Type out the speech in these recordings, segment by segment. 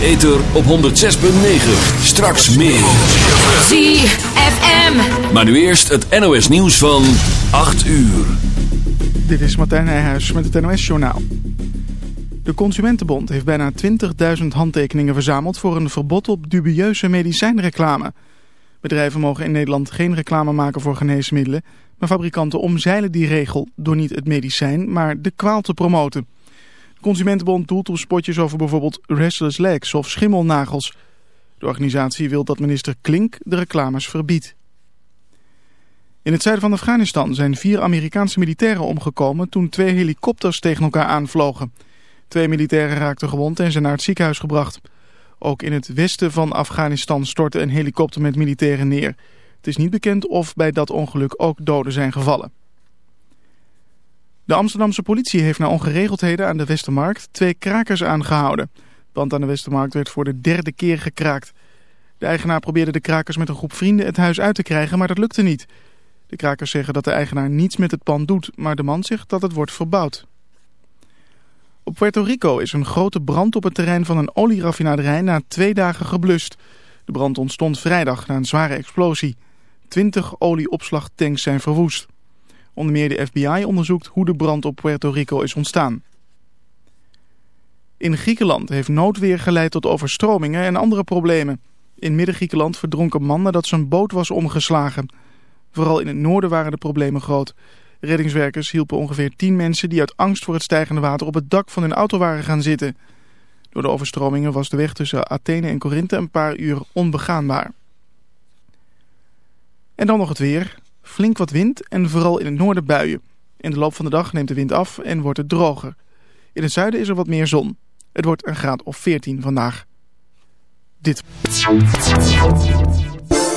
de ether op 106.9. Straks meer. ZFM. Maar nu eerst het NOS nieuws van 8 uur. Dit is Martijn Nijhuis met het NOS-journaal. De Consumentenbond heeft bijna 20.000 handtekeningen verzameld voor een verbod op dubieuze medicijnreclame. Bedrijven mogen in Nederland geen reclame maken voor geneesmiddelen, maar fabrikanten omzeilen die regel door niet het medicijn, maar de kwaal te promoten. Consumentenbond doelt op spotjes over bijvoorbeeld restless legs of schimmelnagels. De organisatie wil dat minister Klink de reclames verbiedt. In het zuiden van Afghanistan zijn vier Amerikaanse militairen omgekomen toen twee helikopters tegen elkaar aanvlogen. Twee militairen raakten gewond en zijn naar het ziekenhuis gebracht. Ook in het westen van Afghanistan stortte een helikopter met militairen neer. Het is niet bekend of bij dat ongeluk ook doden zijn gevallen. De Amsterdamse politie heeft na ongeregeldheden aan de Westermarkt twee krakers aangehouden. Want aan de Westermarkt werd voor de derde keer gekraakt. De eigenaar probeerde de krakers met een groep vrienden het huis uit te krijgen, maar dat lukte niet. De krakers zeggen dat de eigenaar niets met het pand doet, maar de man zegt dat het wordt verbouwd. Op Puerto Rico is een grote brand op het terrein van een olieraffinaderij na twee dagen geblust. De brand ontstond vrijdag na een zware explosie. Twintig olieopslagtanks zijn verwoest. Onder meer de FBI onderzoekt hoe de brand op Puerto Rico is ontstaan. In Griekenland heeft noodweer geleid tot overstromingen en andere problemen. In Midden-Griekenland verdronk een man nadat zijn boot was omgeslagen. Vooral in het noorden waren de problemen groot. Reddingswerkers hielpen ongeveer 10 mensen die uit angst voor het stijgende water op het dak van hun auto waren gaan zitten. Door de overstromingen was de weg tussen Athene en Korinthe een paar uur onbegaanbaar. En dan nog het weer. Flink wat wind en vooral in het noorden buien. In de loop van de dag neemt de wind af en wordt het droger. In het zuiden is er wat meer zon. Het wordt een graad of 14 vandaag. Dit.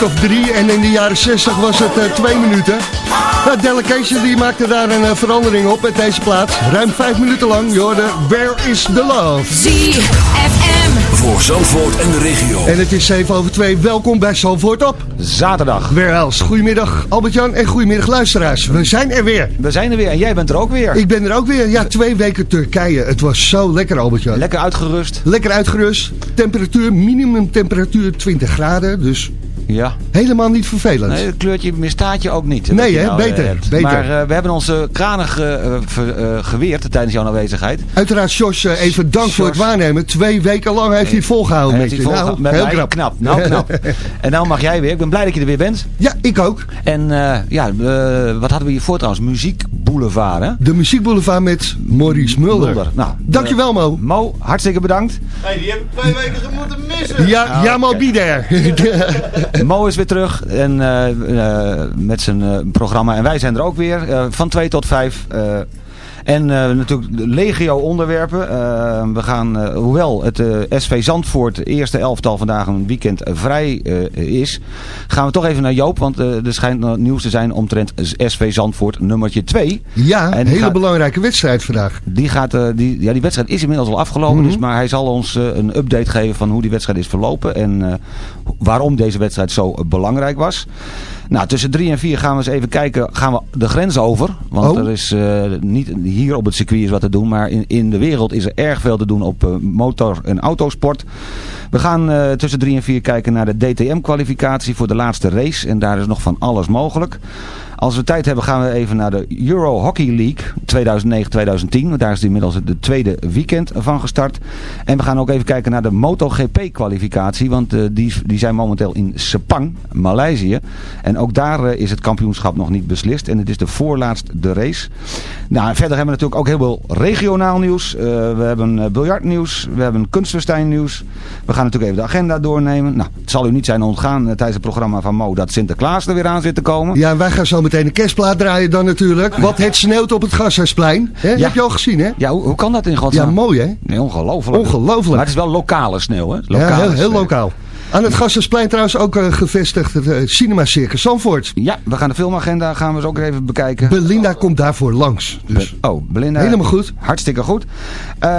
Minuut of drie. En in de jaren 60 was het uh, twee minuten. Nou, Delegation die maakte daar een uh, verandering op met deze plaat. Ruim vijf minuten lang. Je hoorde Where is the Love? ZFM. Voor Zandvoort en de regio. En het is 7 over 2. Welkom bij Zandvoort op. Zaterdag. Where else? Goedemiddag Albert-Jan en goedemiddag luisteraars. We zijn er weer. We zijn er weer en jij bent er ook weer. Ik ben er ook weer. Ja, twee weken Turkije. Het was zo lekker Albert-Jan. Lekker uitgerust. Lekker uitgerust. Temperatuur, minimum temperatuur 20 graden. Dus ja. Helemaal niet vervelend. Nee, het kleurtje misstaat je ook niet. Nee, hè? Nou beter, hebt. beter. Maar uh, we hebben onze kranen ge, uh, uh, geweerd tijdens jouw aanwezigheid. Uiteraard, Jos, even dank voor het waarnemen. Twee weken lang heeft hij volgehouden met je. Volgeha nou, heel knap. knap. Nou, knap. en nou mag jij weer. Ik ben blij dat je er weer bent. Ja, ik ook. En ja, wat hadden we hiervoor trouwens? Muziek Boulevard, hè? De Muziek Boulevard met Maurice Mulder. Mulder. Nou, Dankjewel, Mo. Mo, hartstikke bedankt. Hey, die heb ik twee weken moeten missen. Ja, ah, ja Mo, be there. Mo is weer terug en, uh, uh, met zijn uh, programma. En wij zijn er ook weer van 2 tot 5. En uh, natuurlijk legio onderwerpen. Uh, we gaan, uh, hoewel het SV Zandvoort eerste elftal vandaag een weekend vrij is, gaan we toch even naar Joop. Want er schijnt nieuws te zijn omtrent SV Zandvoort nummertje 2. Ja, een hele gaat, belangrijke wedstrijd vandaag. Die, gaat, die, ja, die wedstrijd is inmiddels al afgelopen. Mm -hmm. dus, maar hij zal ons een update geven van hoe die wedstrijd is verlopen. En waarom deze wedstrijd zo belangrijk was. Nou, tussen 3 en 4 gaan we eens even kijken, gaan we de grens over. Want oh. er is uh, niet hier op het circuit is wat te doen, maar in, in de wereld is er erg veel te doen op uh, motor- en autosport. We gaan uh, tussen 3 en 4 kijken naar de DTM-kwalificatie voor de laatste race. En daar is nog van alles mogelijk. Als we tijd hebben gaan we even naar de Euro Hockey League 2009-2010. Daar is inmiddels de tweede weekend van gestart. En we gaan ook even kijken naar de MotoGP kwalificatie. Want uh, die, die zijn momenteel in Sepang, Maleisië. En ook daar uh, is het kampioenschap nog niet beslist. En het is de voorlaatste race. Nou, verder hebben we natuurlijk ook heel veel regionaal nieuws. Uh, we hebben biljartnieuws. We hebben kunstfestijn nieuws. We gaan natuurlijk even de agenda doornemen. Nou, het zal u niet zijn ontgaan tijdens het programma van Mo dat Sinterklaas er weer aan zit te komen. Ja, wij gaan zo meteen een kerstplaat draaien dan natuurlijk. Wat het sneeuwt op het Gashuisplein. Hè? Ja. Heb je al gezien, hè? Ja, hoe, hoe kan dat in godsnaam? Ja, mooi, hè? Nee, ongelooflijk. Ongelooflijk. Maar het is wel lokale sneeuw, hè? Lokale ja, heel, heel lokaal. Aan het Gassersplein trouwens ook uh, gevestigd het uh, Cinema Circus Zandvoort. Ja, we gaan de filmagenda gaan we eens ook even bekijken. Belinda komt daarvoor langs. Dus. Be oh, Belinda. Helemaal goed. Hartstikke goed. Uh,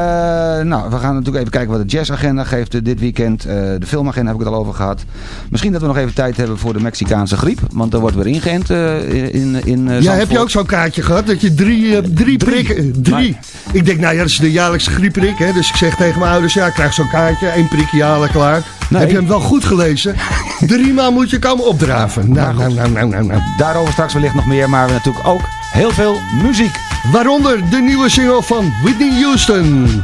nou, we gaan natuurlijk even kijken wat de jazzagenda geeft dit weekend. de filmagenda heb ik het al over gehad. Misschien dat we nog even tijd hebben voor de Mexicaanse griep. Want er wordt weer ingeënt in, in Ja, heb je ook zo'n kaartje gehad? Dat je drie, drie, drie prikken... Drie. Maar... Ik denk, nou ja, dat is de jaarlijkse griepprik. Hè? Dus ik zeg tegen mijn ouders, ja, ik krijg zo'n kaartje. één prikje halen, klaar. Nee. Heb je hem wel goed gelezen? Drie maal moet je komen opdraven. Nou, nou, nou, nou, nou, nou. Daarover straks wellicht nog meer, maar we natuurlijk ook heel veel muziek. Waaronder de nieuwe single van Whitney Houston.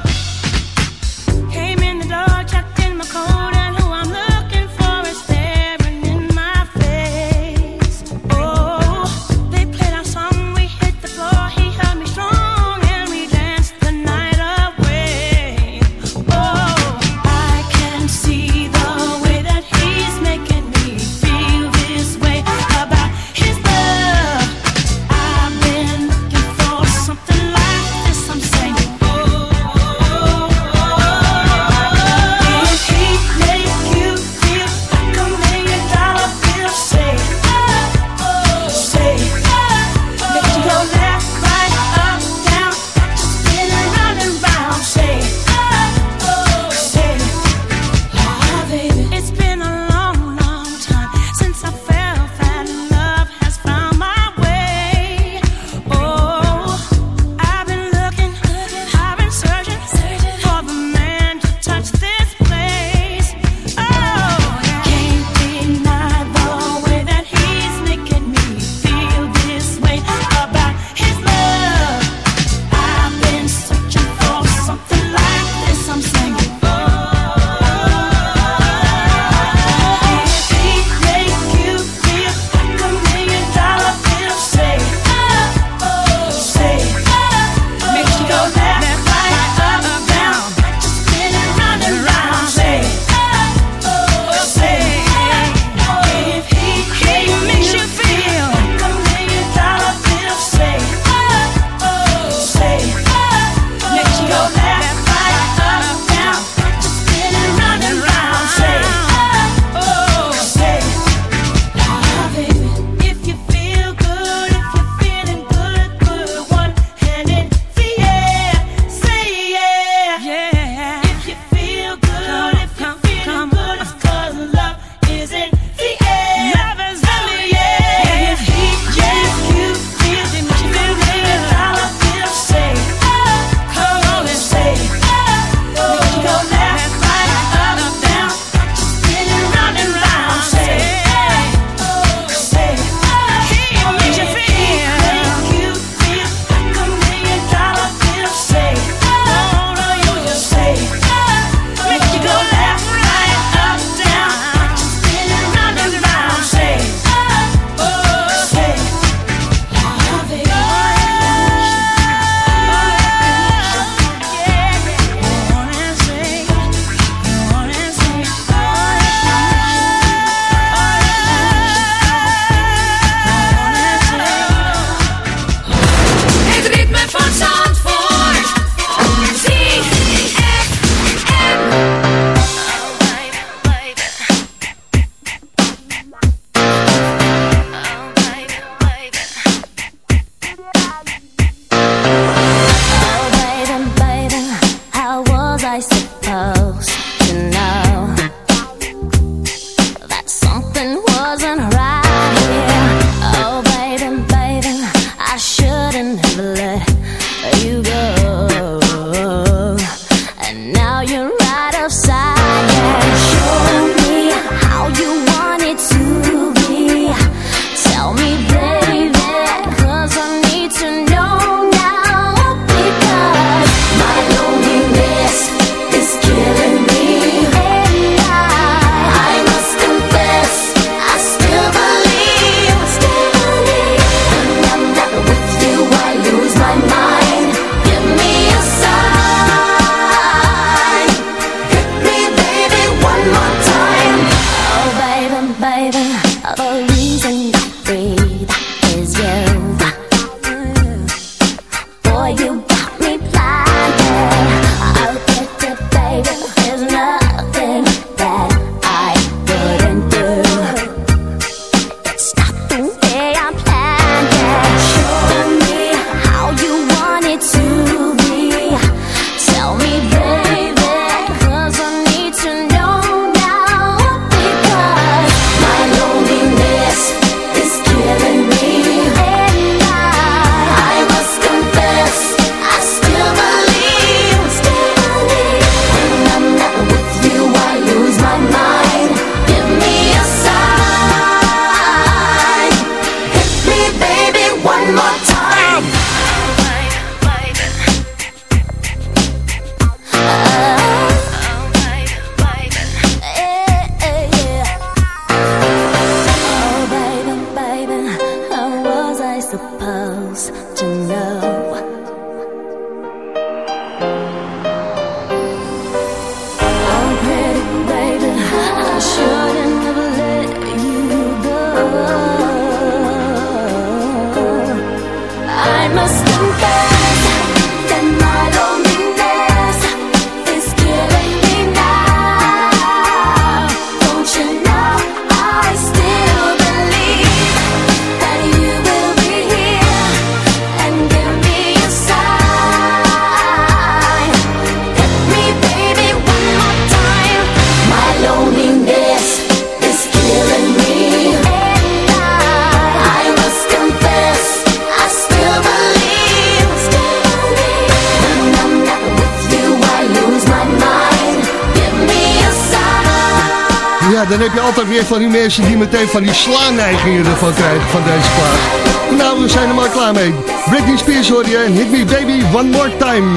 Altijd weer van die mensen die meteen van die slaanneigingen ervan krijgen van deze plaat. Nou, we zijn er maar klaar mee. Britney Spears hoor je en Hit Me Baby One More Time.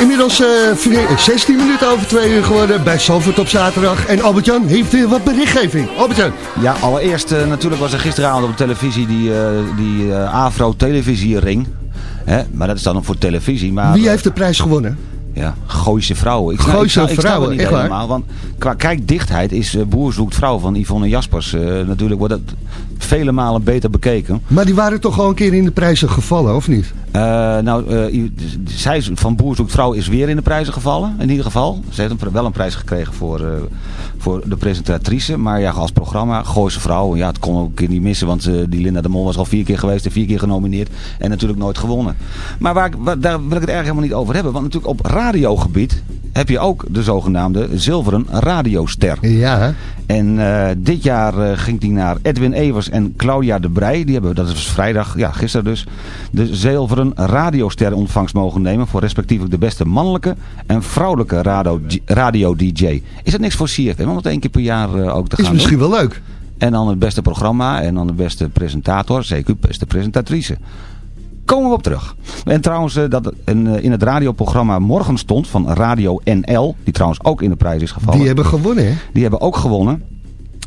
Inmiddels uh, 16 minuten over twee uur geworden bij Salford op zaterdag. En Albert-Jan heeft weer wat berichtgeving. Albert-Jan. Ja, allereerst uh, natuurlijk was er gisteravond op de televisie die, uh, die Afro-televisiering. Maar dat is dan voor televisie. Maar, Wie heeft de prijs gewonnen? Ja, Gooise vrouwen. Ik Gooise ik, ik, vrouwen, niet echt helemaal, waar? Want qua kijkdichtheid is uh, Boer zoekt vrouw van Yvonne Jaspers. Uh, natuurlijk wordt dat vele malen beter bekeken. Maar die waren toch gewoon een keer in de prijzen gevallen, of niet? Uh, nou, zij van Boer zoekt vrouw is weer in de prijzen gevallen. In ieder geval. Ze heeft een, wel een prijs gekregen voor, voor de presentatrice. Maar ja, als programma, Gooise vrouw. Ja, het kon ook een keer niet missen. Want die Linda de Mol was al vier keer geweest en vier keer genomineerd. En natuurlijk nooit gewonnen. Maar waar, daar wil ik het eigenlijk helemaal niet over hebben. Want natuurlijk op radiogebied heb je ook de zogenaamde zilveren radioster. Ja. En uh, dit jaar uh, ging die naar Edwin Evers en Claudia de Brij. Die hebben, dat is vrijdag, ja gisteren dus, de zilveren radioster ontvangst mogen nemen. Voor respectievelijk de beste mannelijke en vrouwelijke radio-dj. Radio is dat niks voor CFM om het één keer per jaar uh, ook te gaan Is misschien doen? wel leuk. En dan het beste programma en dan de beste presentator, zeker beste presentatrice komen we op terug. En trouwens, dat in het radioprogramma Morgen stond van Radio NL, die trouwens ook in de prijs is gevallen. Die hebben gewonnen, hè? Die hebben ook gewonnen.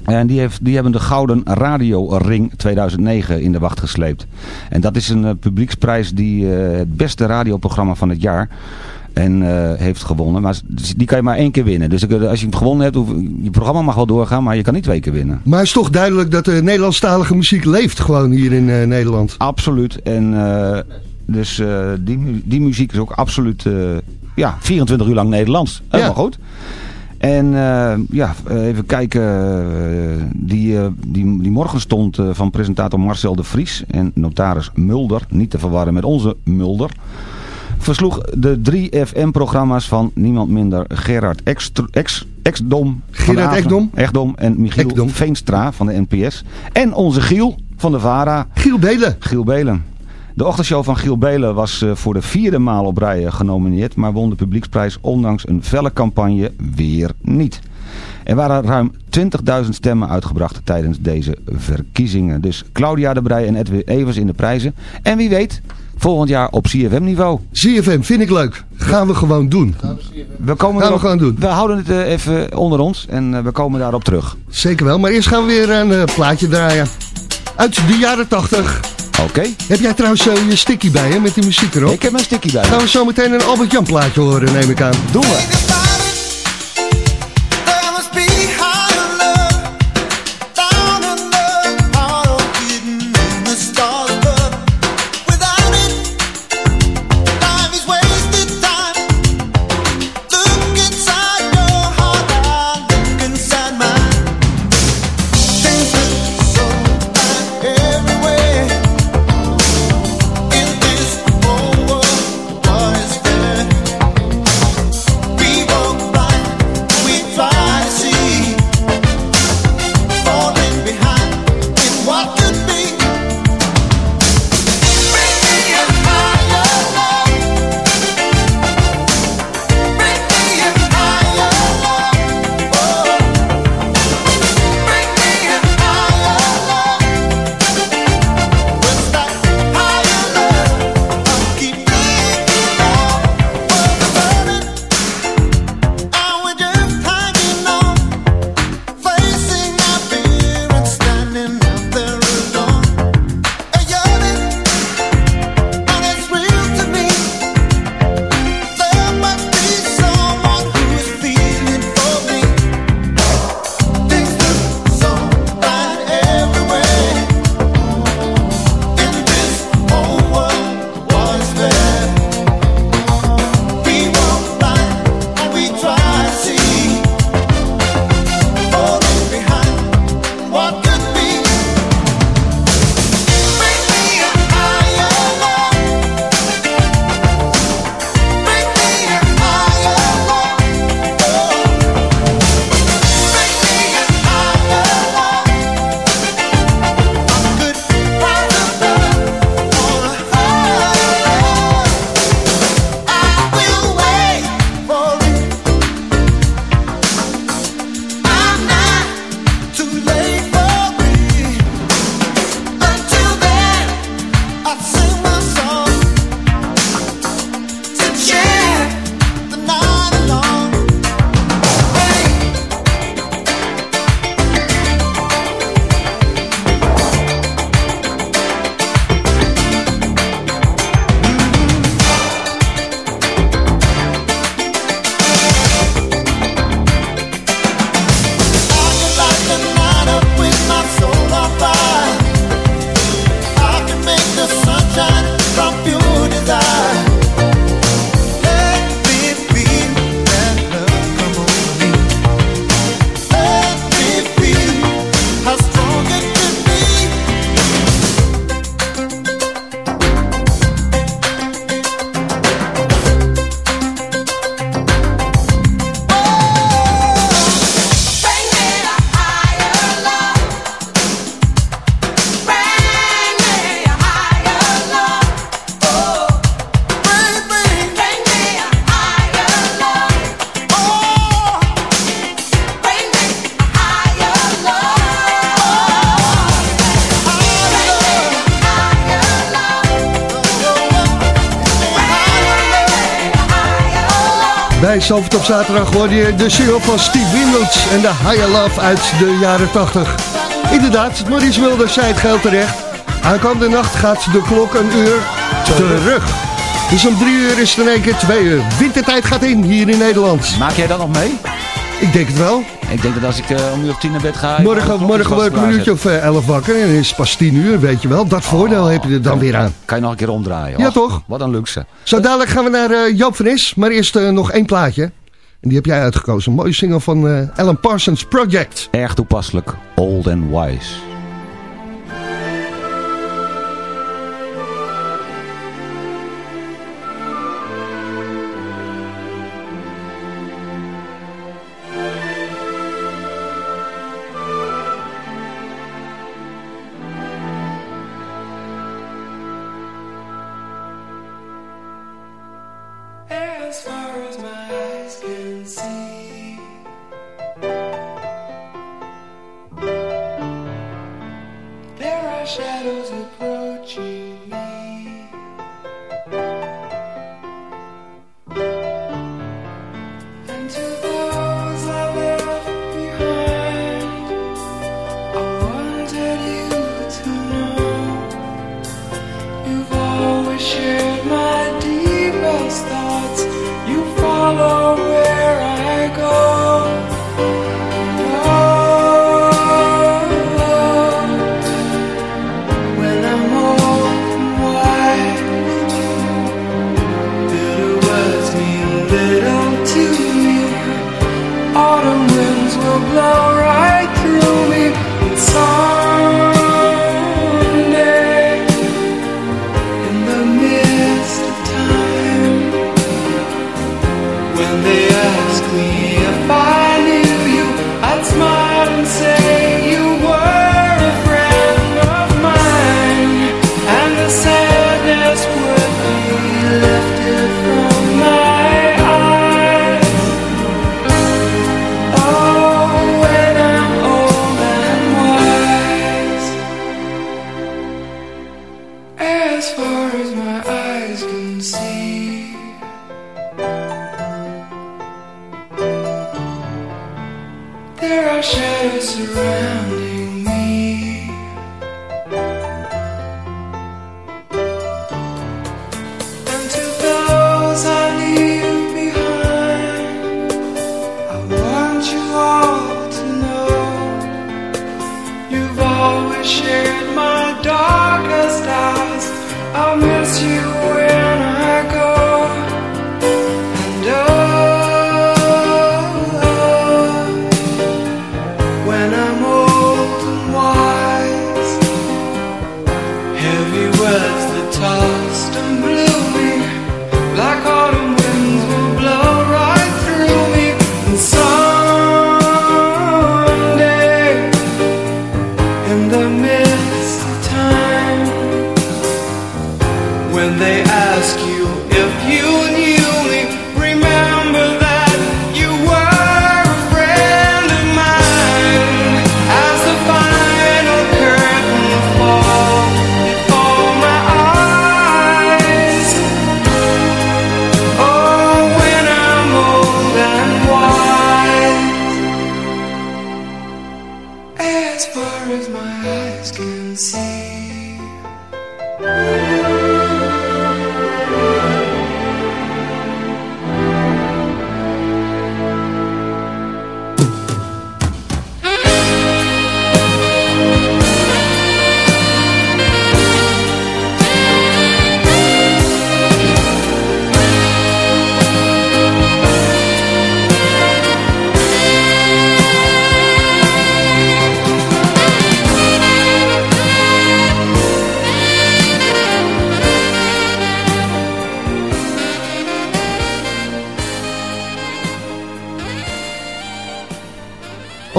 En die, heeft, die hebben de Gouden Radio Ring 2009 in de wacht gesleept. En dat is een uh, publieksprijs die uh, het beste radioprogramma van het jaar en uh, heeft gewonnen. Maar die kan je maar één keer winnen. Dus als je hem gewonnen hebt, hoef, je programma mag wel doorgaan, maar je kan niet twee keer winnen. Maar het is toch duidelijk dat de Nederlandstalige muziek leeft gewoon hier in uh, Nederland. Absoluut. En uh, dus die, die muziek is ook absoluut ja, 24 uur lang Nederlands. Helemaal ja. goed. En ja, even kijken. die, die, die morgen stond van presentator Marcel de Vries en notaris Mulder. Niet te verwarren met onze Mulder versloeg de drie FM-programma's van niemand minder Gerard Ekdom. Gerard Ekdom. Ekdom en Michiel Ekdom. Veenstra van de NPS. En onze Giel van de VARA. Giel Belen. Giel Belen. De ochtendshow van Giel Belen was uh, voor de vierde maal op rij genomineerd, maar won de publieksprijs ondanks een felle campagne weer niet. Er waren ruim 20.000 stemmen uitgebracht tijdens deze verkiezingen. Dus Claudia de Brij en Edwin Evers in de prijzen. En wie weet, volgend jaar op CFM-niveau. CFM vind ik leuk. Gaan we gewoon doen. We, komen gaan we gewoon doen. We houden het uh, even onder ons en uh, we komen daarop terug. Zeker wel, maar eerst gaan we weer een uh, plaatje draaien. Uit de jaren 80. Oké. Okay. Heb jij trouwens je sticky bij hè, met die muziek erop? Ik heb mijn sticky bij. Gaan we zo meteen een Albert Jan plaatje horen, neem ik aan. Doen. We Zalvert op zaterdag hoorde je de single van Steve Winwoods en de Higher Love uit de jaren 80. Inderdaad, Maurice Mulder zei het geld terecht. Aankomende nacht gaat de klok een uur terug. Dus om drie uur is het in één keer twee uur. Wintertijd gaat in hier in Nederland. Maak jij dat nog mee? Ik denk het wel. Ik denk dat als ik uh, om uur of tien naar bed ga... Morgen, morgen word ik een minuutje of uh, elf wakker en het is pas tien uur, weet je wel. Dat voordeel heb je er dan weer aan. Kan je nog een keer omdraaien. Ja, Och, toch? Wat een luxe. Zo dadelijk gaan we naar uh, Joop van Is. Maar eerst nog één plaatje. En die heb jij uitgekozen. Een mooie single van Alan Parsons Project. Erg toepasselijk. Old and Wise.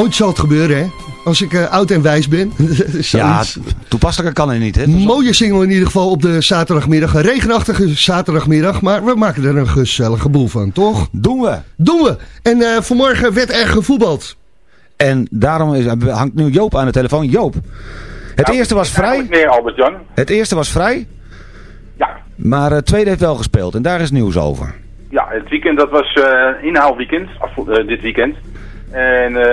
Ooit zal het gebeuren, hè? Als ik uh, oud en wijs ben. ja, toepasselijker kan het niet, hè? Mooie single in ieder geval op de zaterdagmiddag. Een regenachtige zaterdagmiddag. Maar we maken er een gezellige boel van, toch? Doen we. Doen we. En uh, vanmorgen werd er gevoetbald. En daarom is, hangt nu Joop aan de telefoon. Joop, het Nou, eerste was vrij. Nee, Albert-Jan. Het eerste was vrij. Ja. Maar het tweede heeft wel gespeeld. En daar is nieuws over. Ja, het weekend dat was uh, inhaalweekend, af, uh, dit weekend. En uh,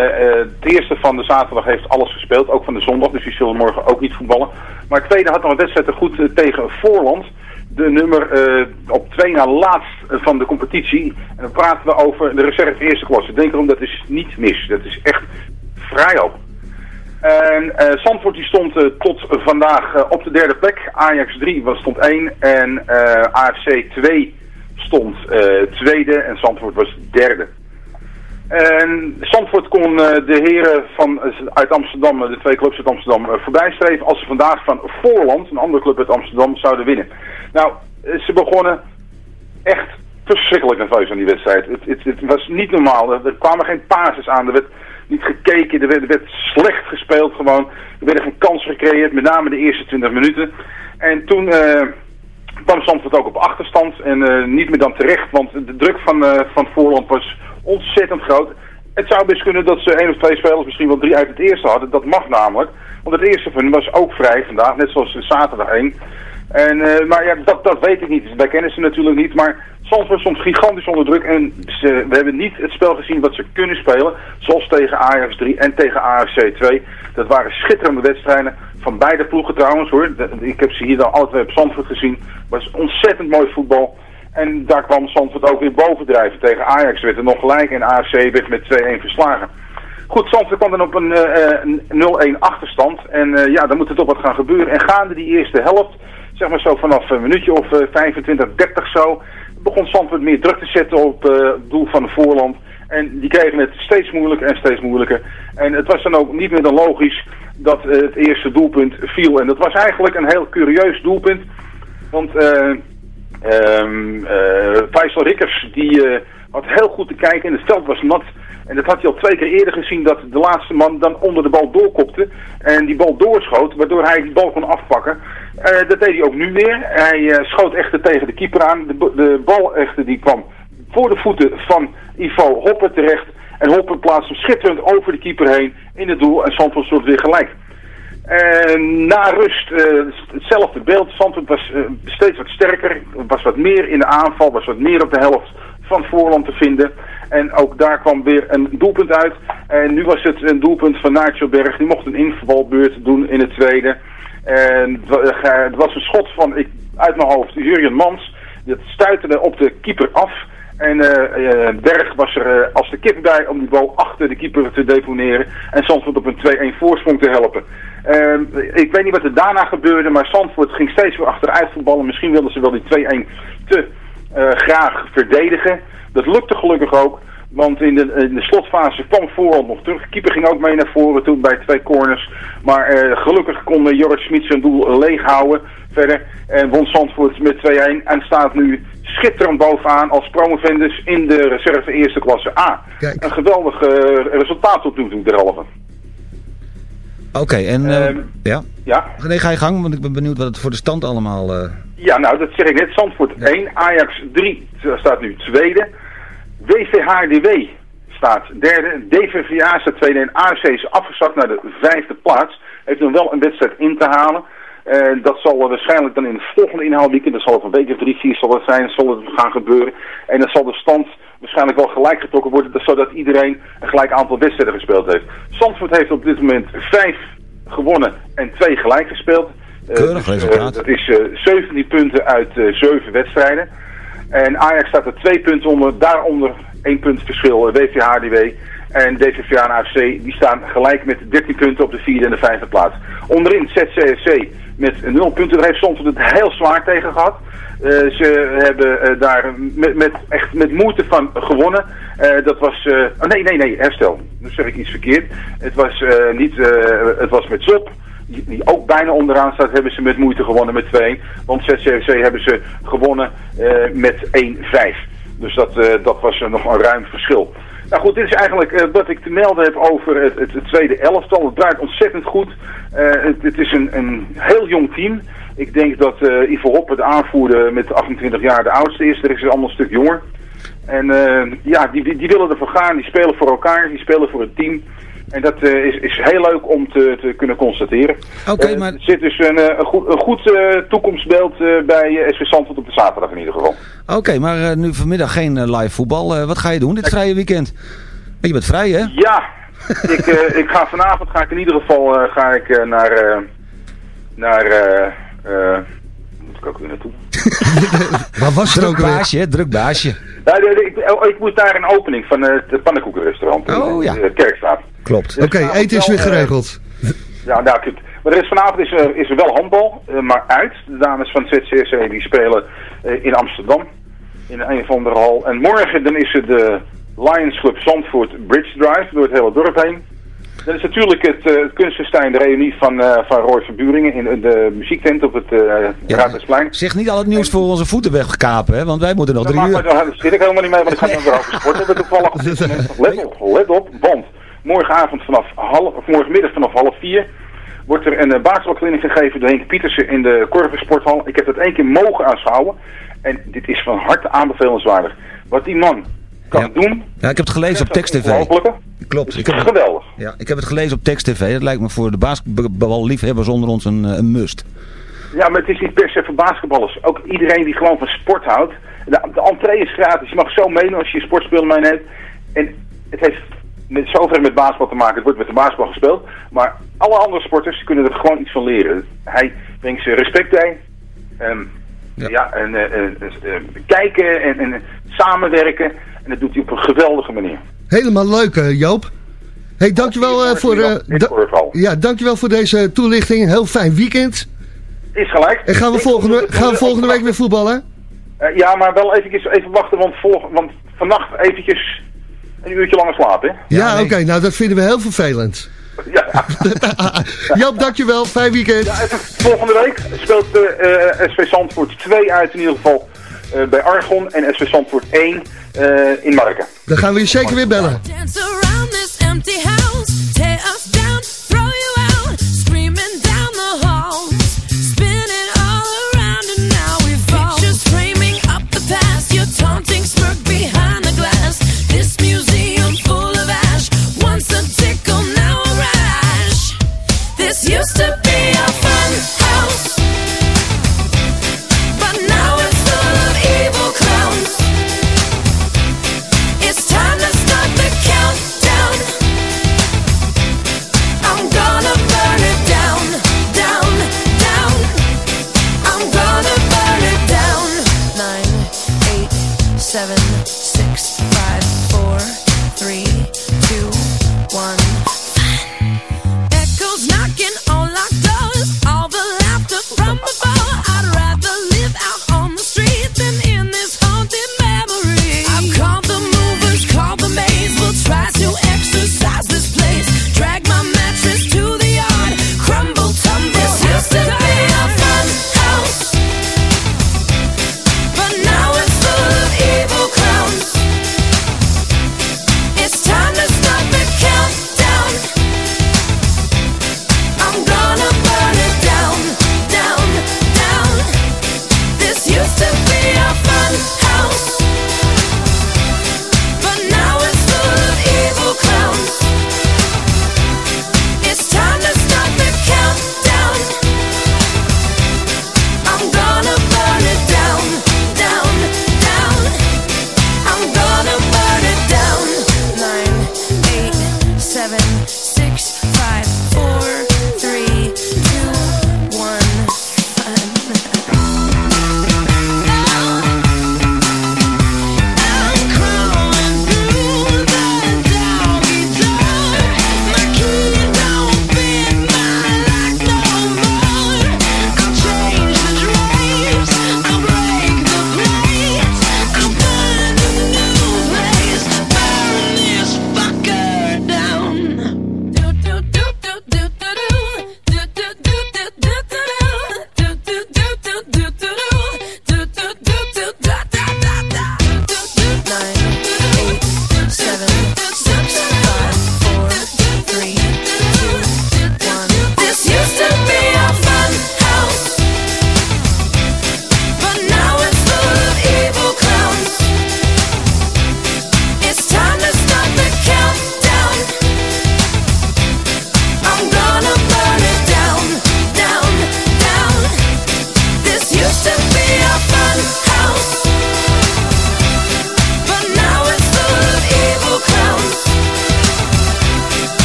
het eerste van de zaterdag heeft alles gespeeld, ook van de zondag, dus die zullen morgen ook niet voetballen. Maar het tweede had nog een wedstrijd goed tegen Voorland. De nummer op twee na laatst van de competitie. En dan praten we over de reserve eerste klasse. Denk erom, dat is niet mis. Dat is echt vrij hoog. En uh, Zandvoort die stond tot vandaag op de derde plek. Ajax 3 was, stond 1 en AFC 2 stond tweede en Zandvoort was derde. En Zandvoort kon de heren van, uit Amsterdam, de twee clubs uit Amsterdam, voorbijstreven als ze vandaag van Voorland, een andere club uit Amsterdam, zouden winnen. Nou, ze begonnen echt verschrikkelijk nerveus aan die wedstrijd. Het, het, het was niet normaal. Er kwamen geen pases aan. Er werd niet gekeken. Er werd, er slecht gespeeld gewoon. Er werden geen kansen gecreëerd, met name de eerste 20 minuten. En toen kwam Zandvoort ook op achterstand. En niet meer dan terecht, want de druk van, van Voorland was ontzettend groot. Het zou best kunnen dat ze één of twee spelers, misschien wel drie uit het eerste hadden. Dat mag namelijk. Want het eerste van was ook vrij vandaag, net zoals zaterdag 1. En, maar ja, dat, dat weet ik niet. Wij kennen ze natuurlijk niet. Maar Zandvoort stond gigantisch onder druk en ze, we hebben niet het spel gezien wat ze kunnen spelen. Zoals tegen Ajax 3 en tegen AFC 2. Dat waren schitterende wedstrijden van beide ploegen trouwens hoor. ik heb ze hier dan twee op Zandvoort gezien. Het was ontzettend mooi voetbal. En daar kwam Zandvoort ook weer bovendrijven. Tegen Ajax werd er nog gelijk en AFC werd met 2-1 verslagen. Goed, Zandvoort kwam dan op een uh, 0-1 achterstand. En uh, ja, dan moet er toch wat gaan gebeuren. En gaande die eerste helft, zeg maar zo vanaf een minuutje of 25, 30 zo begon Zandvoort meer druk te zetten op het doel van de voorland. En die kregen het steeds moeilijker en steeds moeilijker. En het was dan ook niet meer dan logisch dat het eerste doelpunt viel. En dat was eigenlijk een heel curieus doelpunt. Want uh, um, Faisal Rikkers die had heel goed te kijken en het veld was nat. En dat had hij al twee keer eerder gezien dat de laatste man dan onder de bal doorkopte. En die bal doorschoot, waardoor hij die bal kon afpakken. Uh, dat deed hij ook nu weer. Hij uh, schoot echter tegen de keeper aan. De, de bal echter die kwam voor de voeten van Ivo Hopper terecht. En Hopper plaatste hem schitterend over de keeper heen in het doel. En Zandvoort stond weer gelijk. En na rust uh, hetzelfde beeld. Zandvoort was steeds wat sterker. Was wat meer in de aanval. Was wat meer op de helft van voorland te vinden. En ook daar kwam weer een doelpunt uit. En nu was het een doelpunt van Naartjelberg. Die mocht een invalbeurt doen in het tweede. En het was een schot van, uit mijn hoofd, Jurjen Mans. Dat stuitte op de keeper af. En uh, Berg was er uh, als de kip bij om die bal achter de keeper te deponeren. En Zandvoort op een 2-1 voorsprong te helpen. Uh, ik weet niet wat er daarna gebeurde, maar Zandvoort ging steeds weer achteruit voetballen. Misschien wilden ze wel die 2-1 te graag verdedigen. Dat lukte gelukkig ook. Want in de, in de slotfase kwam voorhand nog terug. De keeper ging ook mee naar voren toen bij twee corners. Maar uh, gelukkig kon uh, Jorrit Smit zijn doel leeg houden verder. En won Zandvoort met 2-1. En staat nu schitterend bovenaan als promovendus in de reserve eerste klasse A. Kijk. Een geweldig uh, resultaat tot nu toe derhalve. Oké, okay, en um, ja? ja? Nee, ga je gang, want ik ben benieuwd wat het voor de stand allemaal... Ja, nou, dat zeg ik net. Zandvoort ja. 1, Ajax 3 staat nu tweede. WVHDW staat derde. DVVA staat tweede en AFC is afgezakt naar de vijfde plaats. Heeft nog wel een wedstrijd in te halen. Uh, dat zal waarschijnlijk dan in het volgende inhaalweekend, dat zal het een week of drie, vier zal het zijn, zal het gaan gebeuren. En dan zal de stand waarschijnlijk wel gelijk getrokken worden, zodat iedereen een gelijk aantal wedstrijden gespeeld heeft. Zandvoort heeft op dit moment vijf gewonnen en twee gelijk gespeeld. Keurig dus, resultaat. dat is 17 punten uit 7 wedstrijden. En Ajax staat er twee punten onder, daaronder één punt verschil WVHDW. En DVVA en AFC die staan gelijk met 13 punten op de vierde en de vijfde plaats. Onderin ZCSC met 0 punten. Daar heeft soms het heel zwaar tegen gehad. Uh, ze hebben uh, daar met, met, echt met moeite van gewonnen. Dat was... oh nee, nee, nee, herstel. Nu zeg ik iets verkeerd. Het was niet... het was met Zop die ook bijna onderaan staat, hebben ze met moeite gewonnen met 2 Want ZCFC hebben ze gewonnen uh, met 1-5. Dus dat, uh, dat was uh, nog een ruim verschil. Nou goed, dit is eigenlijk wat ik te melden heb over het, het, het tweede elftal. Het draait ontzettend goed. Het, het, is een, een heel jong team. Ik denk dat Ivo Hoppe, de aanvoerder met 28 jaar, de oudste is. Er is allemaal een stuk jonger. En ja, die, die, die willen ervoor gaan. Die spelen voor elkaar. Die spelen voor het team. En dat eh, is, is heel leuk om te, te kunnen constateren. Oké, Eh, maar- Er zit dus een, eh, een goed, een goed toekomstbeeld bij SV Zandvoort op de zaterdag in ieder geval. Oké, maar nu vanmiddag geen live voetbal. Wat ga je doen dit vrije weekend? Je bent vrij, hè? Ja, ik, ik ga vanavond ga ik in ieder geval ga ik, naar... naar moet ik ook weer naartoe? Waar was het ook Druk alweer? baasje, hè? Druk baasje. Nou, ik, oh, ik moet naar een opening van het pannenkoekenrestaurant in Oh, ja. de Kerkstraat. Klopt. Oké, eten is weer geregeld. Ja, nou, goed. Maar er is, vanavond is, er- is er wel handbal, eh, maar uit. De dames van het ZCSC die spelen eh, in Amsterdam. In een of andere hal. En morgen dan is het de Lions Club Zandvoort Bridge Drive door het hele dorp heen. Dan is natuurlijk het, eh het kunstfestijn, de reunie van, eh, van Roy van Buringen in de muziektent op het uh, Raadhuisplein. Zeg niet al het nieuws voor onze voeten wegkapen, hè? Want wij moeten nog Dat drie maakt uur... Daar zit ik helemaal niet mee, want ik ga nog over sporten. Dat toevallig. Let op, let op, want morgenavond vanaf half, of morgenmiddag vanaf half vier wordt er een uh, basketbalkliniek gegeven door Henk Pietersen in de Korver Sporthal. Ik heb dat één keer mogen aanschouwen en dit is van harte aanbevelenswaardig. Wat die man kan Ja. doen, Ja, ik heb het gelezen op Text TV. ongelooflijke. Klopt. Ik Het heb, geweldig. ja, ik heb het gelezen op Text TV. Dat lijkt me voor de basketballiefhebbers onder ons een, eh, een must. Ja, maar het is niet per se voor basketballers. Ook iedereen die gewoon van sport houdt. De, de entree is gratis. Je mag zo meedoen als je je sportspelen meeneemt. En het heeft met zover met basketbal te maken. Het wordt met de basketbal gespeeld. Maar alle andere sporters kunnen er gewoon iets van leren. Hij brengt ze respect bij. Ehm, Ja. ja. en eh, eh, eh, kijken en, en samenwerken. En dat doet hij op een geweldige manier. Helemaal leuk, Joop. Hey, dankjewel voor, ja, dankjewel voor deze toelichting. Heel fijn weekend. Is gelijk. En gaan we volgende, gaan we volgende week weer voetballen? Ja, maar wel eventjes, even wachten, want, volg, want vannacht eventjes een uurtje langer slapen. hè? Ja, nee. oké. nou, dat vinden we heel vervelend. Ja, Joop, dankjewel. Fijn weekend. ja volgende week speelt de eh, SV Zandvoort 2 uit in ieder geval eh, bij Argon en SV Zandvoort 1 eh, in Marken. Dan gaan we je zeker weer bellen. This used to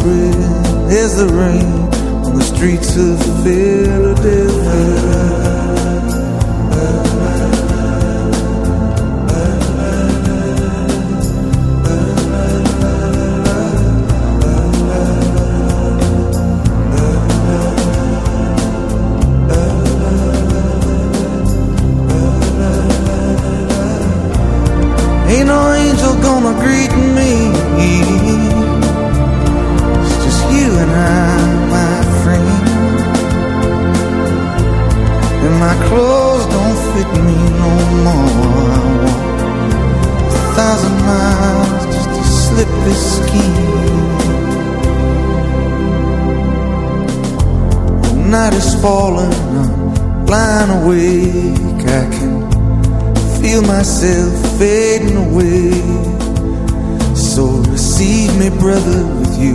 Whispering as the rain on the streets of Philadelphia. Ain't no angel gonna greet me. You and I, my friend. And my clothes don't fit me no more. I walk a thousand miles just to slip this skin. The night is falling, I'm lying awake. I can feel myself fading away. So receive me, brother, with you,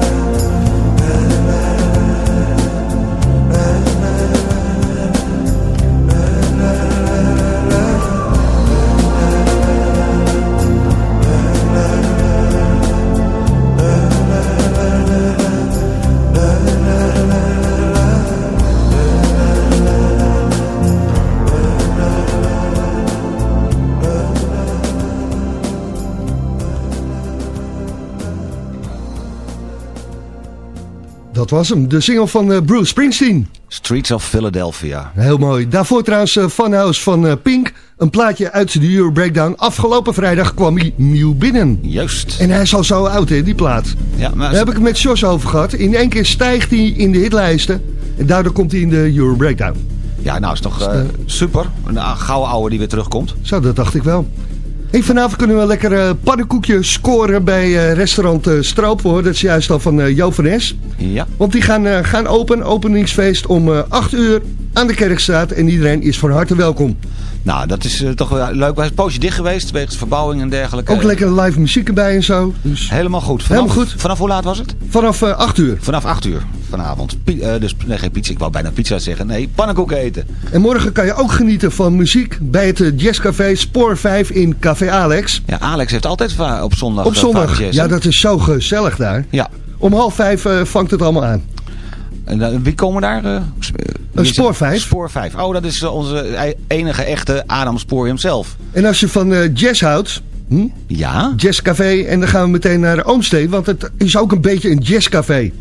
Was hem, de single van eh, Bruce Springsteen. Streets of Philadelphia. Heel mooi. Daarvoor trouwens uh, Funhouse van eh, Pink. Een plaatje uit de Euro Breakdown. Afgelopen vrijdag kwam hij nieuw binnen. Juist. En hij is al zo oud, hè, die plaat. Ja, maar Daar heb ik het met Jos over gehad. In één keer stijgt hij in de hitlijsten. En daardoor komt hij in de Euro Breakdown. Ja, nou is toch eh, super. Een gouden ouwe die weer terugkomt. Zo, dat dacht ik wel. Hey, vanavond kunnen we lekker uh, pannenkoekjes scoren bij uh, restaurant uh, Stroopwoord. Dat is juist al van uh, Jo van Es. Ja. Want die gaan, gaan open, openingsfeest om 8 uur aan de Kerkstraat. En iedereen is van harte welkom. Nou, dat is toch wel leuk. Wij zijn een poosje dicht geweest, wegens verbouwing en dergelijke. Ook lekker live muziek erbij en zo. Dus... Helemaal goed. Vanaf, Helemaal goed. Vanaf hoe laat was het? Vanaf 8 uur. Vanaf 8 uur vanavond. P dus nee, geen pizza. Ik wou bijna pizza zeggen. Nee, pannenkoeken eten. En morgen kan je ook genieten van muziek bij het jazzcafé Spoor 5 in Café Alex. Ja, Alex heeft altijd op zondag Op zondag, ja dat is zo gezellig daar. Ja. Om half vijf vangt het allemaal aan. En uh, wie komen daar? Uh, spoor 5. Spoor 5. Oh, dat is onze enige echte Adam Spoor hemzelf. En als je van jazz houdt... Hm? Ja? Jazzcafé. En dan gaan we meteen naar Oomstee. Want het is ook een beetje een jazzcafé.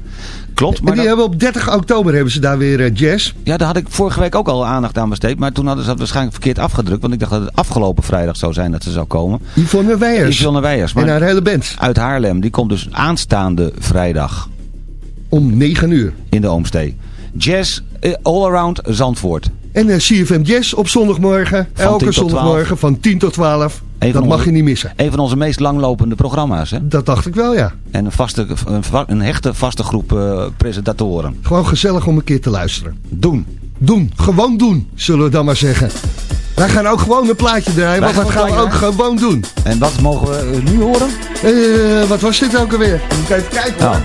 Klopt. Maar en die hebben op 30 oktober hebben ze daar weer uh, jazz. Ja, daar had ik vorige week ook al aandacht aan besteed. Maar toen hadden ze dat waarschijnlijk verkeerd afgedrukt. Want ik dacht dat het afgelopen vrijdag zou zijn dat ze zou komen. Yvonne Weijers. Yvonne Weijers. en haar hele band. Uit Haarlem. Die komt dus aanstaande vrijdag. Om 9 uur. In de Oomstee. Jazz uh, all around Zandvoort. En uh, CFM Jazz op zondagmorgen. Van elke zondagmorgen van 10 tot 12. Een dat onze, mag je niet missen. Een van onze meest langlopende programma's, hè? Dat dacht ik wel, ja. En een, vaste, een, een hechte vaste groep uh, presentatoren. Gewoon gezellig om een keer te luisteren. Doen. Doen. Gewoon doen, zullen we dan maar zeggen. Wij gaan ook gewoon een plaatje draaien, want dat gaan we ook draaien. gewoon doen. En wat mogen we nu horen? Uh, wat was dit ook alweer? Moet even kijken.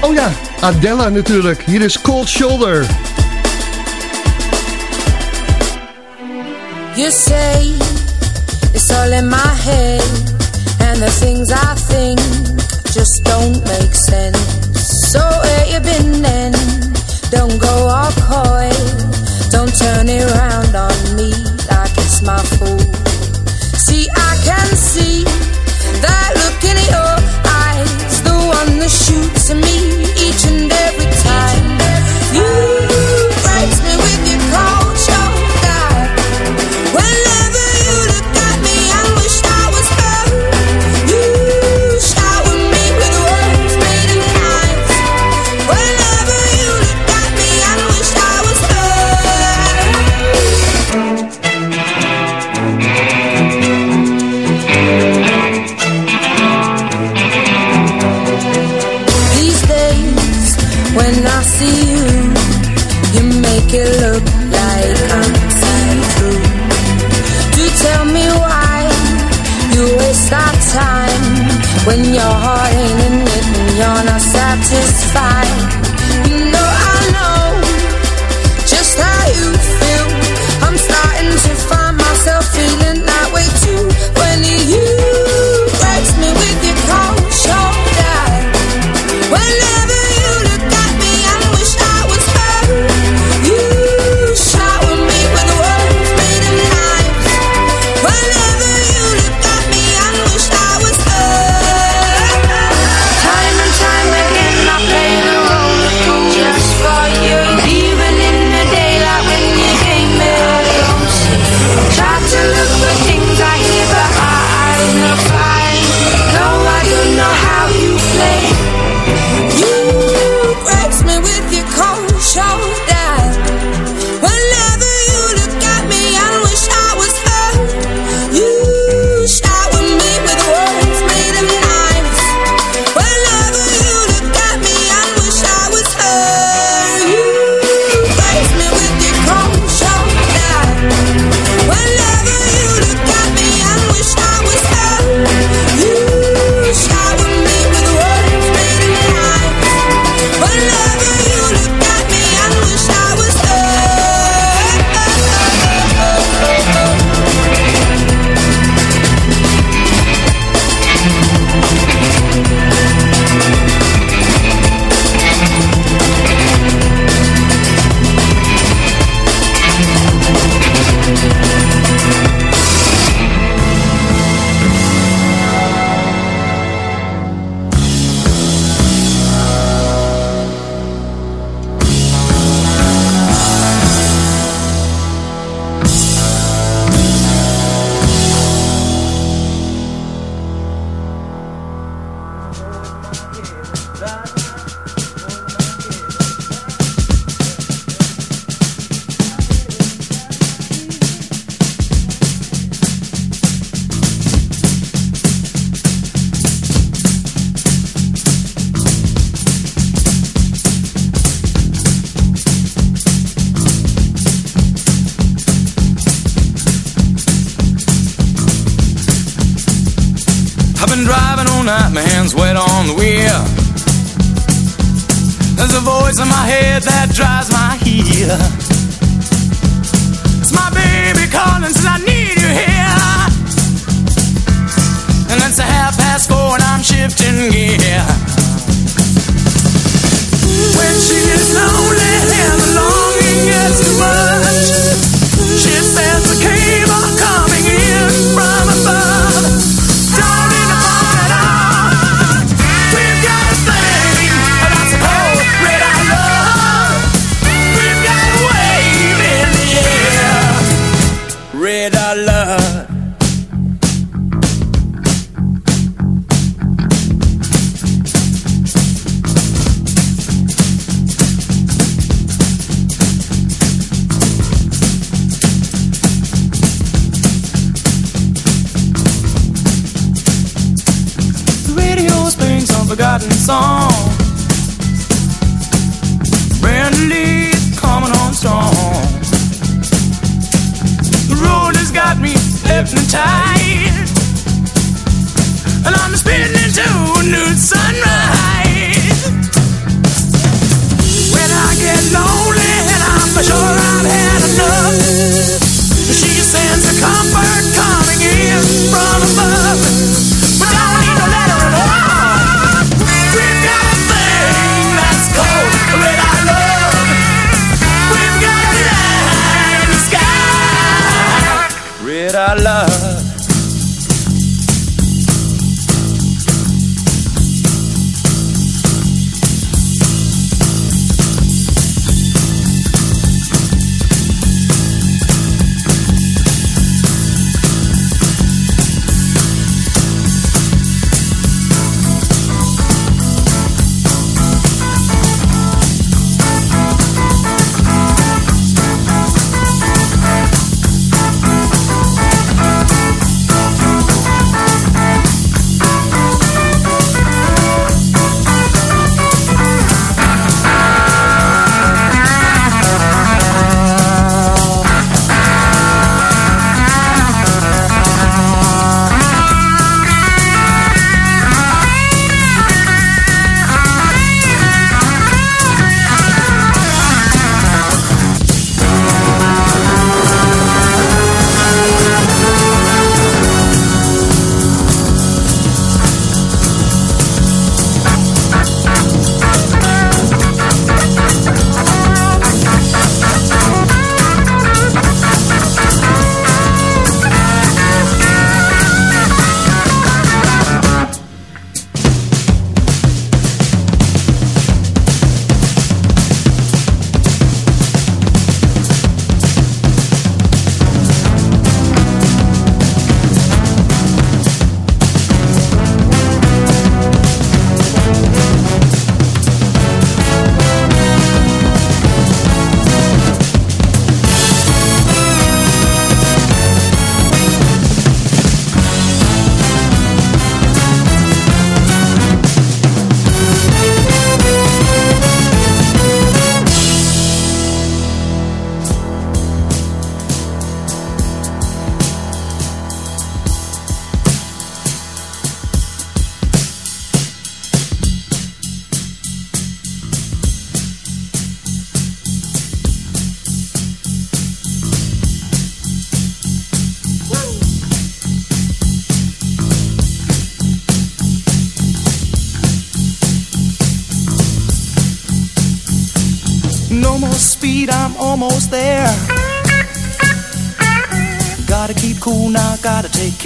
Oh ja, Adela natuurlijk. Hier is Cold Shoulder. You say it's all in my head And the things I think just don't make sense So where you been then? Don't go all coy Don't turn it round on me like it's my fault See, I can see that look in your eyes The one that shoots at me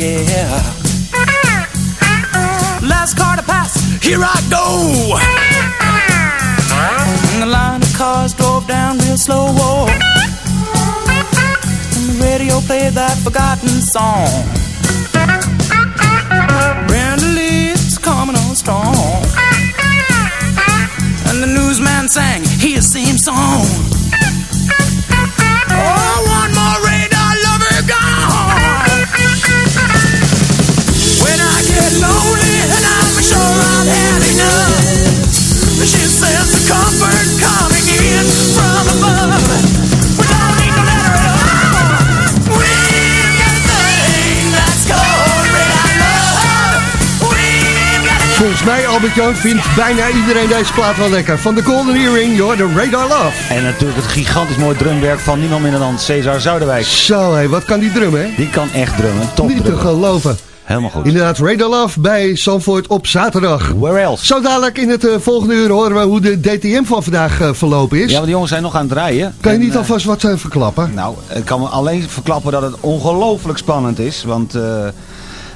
care. Last car to pass, here I go. And the line of cars drove down real slow. And the radio played that forgotten song. Brenda Lee's coming on strong. And the newsman sang his same song. Albert-Jan, vindt bijna iedereen deze plaat wel lekker. Van de Golden Earring, joh, de Radar Love. En natuurlijk het gigantisch mooi drumwerk van niemand minder dan Cesar Zuiderwijk. Zo, hé, wat kan die drummen, hè? Die kan echt drummen, top Niet te geloven. Helemaal goed. Inderdaad, Radar Love bij Zandvoort op zaterdag. Where else? Zo dadelijk in het eh, volgende uur horen we hoe de DTM van vandaag eh, verlopen is. Ja, want de jongens zijn nog aan het rijden. kan je En, niet eh, alvast wat verklappen? Nou, ik kan me alleen verklappen dat het ongelooflijk spannend is. Want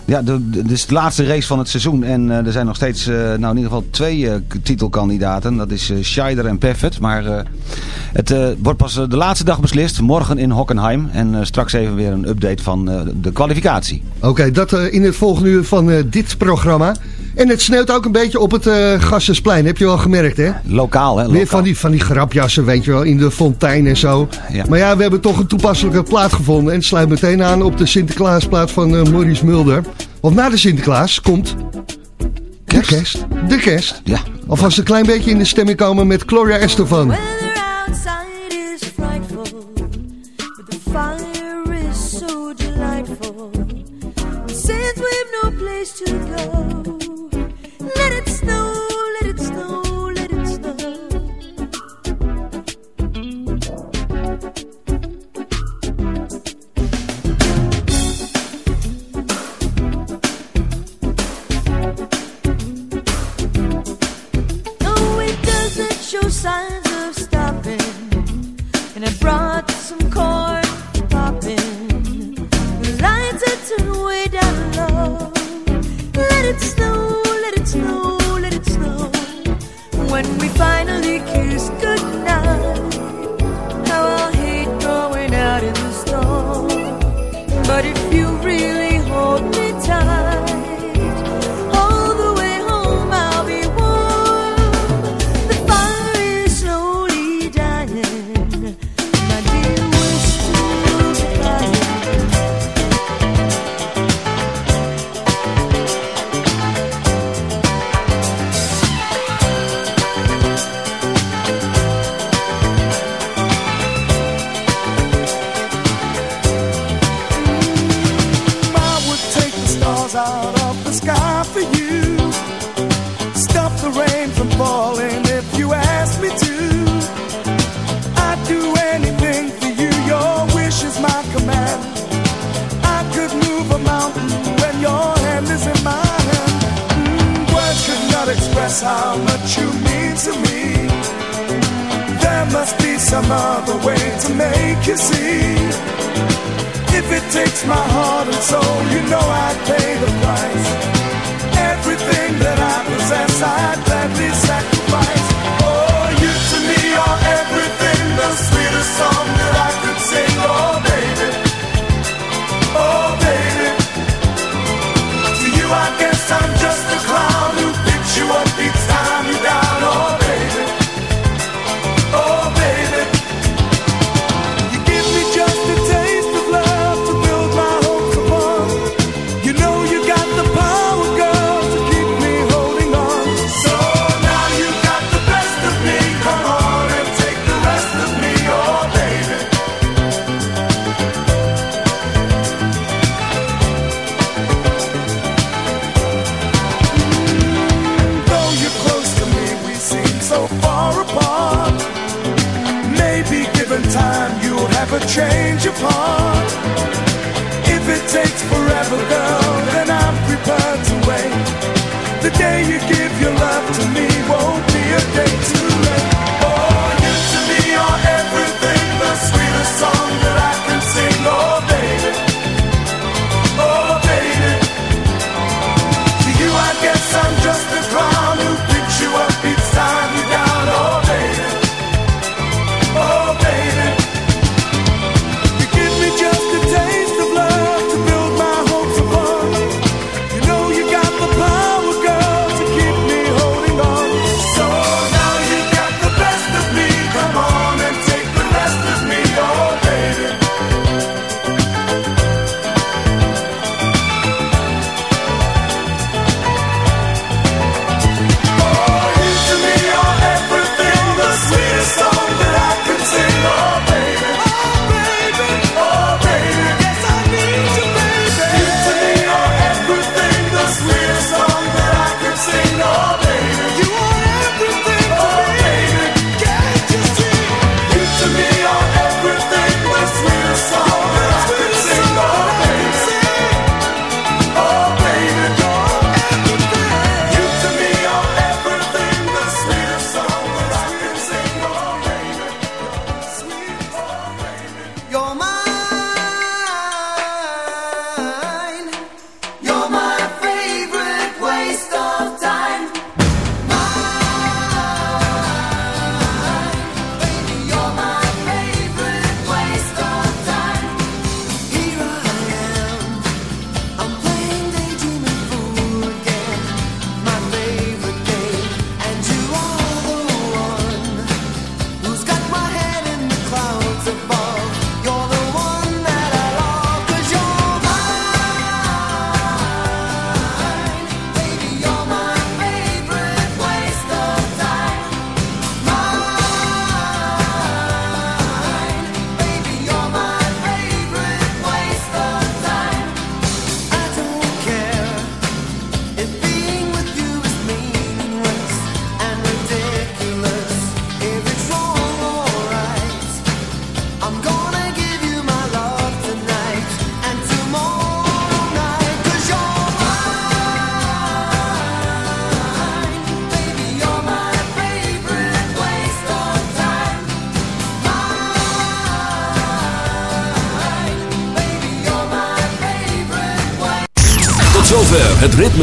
ja, dit is de laatste race van het seizoen. En eh, er zijn nog steeds, eh, nou in ieder geval twee eh, titelkandidaten. Dat is Scheider en Peffert. Maar het wordt pas de laatste dag beslist. Morgen in Hockenheim. En straks even weer een update van de kwalificatie. Oké, dat in het volgende uur van dit programma. En het sneeuwt ook een beetje op het eh Gassersplein, heb je wel gemerkt, hè? Lokaal, hè? Weer Lokaal. van die, van die grapjassen, weet je wel, in de fontein en zo. Ja. Maar ja, we hebben toch een toepasselijke plaat gevonden. En het sluit meteen aan op de Sinterklaasplaat van eh, Maurice Mulder. Want na de Sinterklaas komt... De kerst. De kerst. Ja. Alvast een klein beetje in de stemming komen met Gloria Estefan. Weather outside is frightful, but the fire is so delightful. Since we've no place to go,